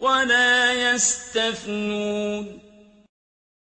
وَلَا يَسْتَثْنُونَ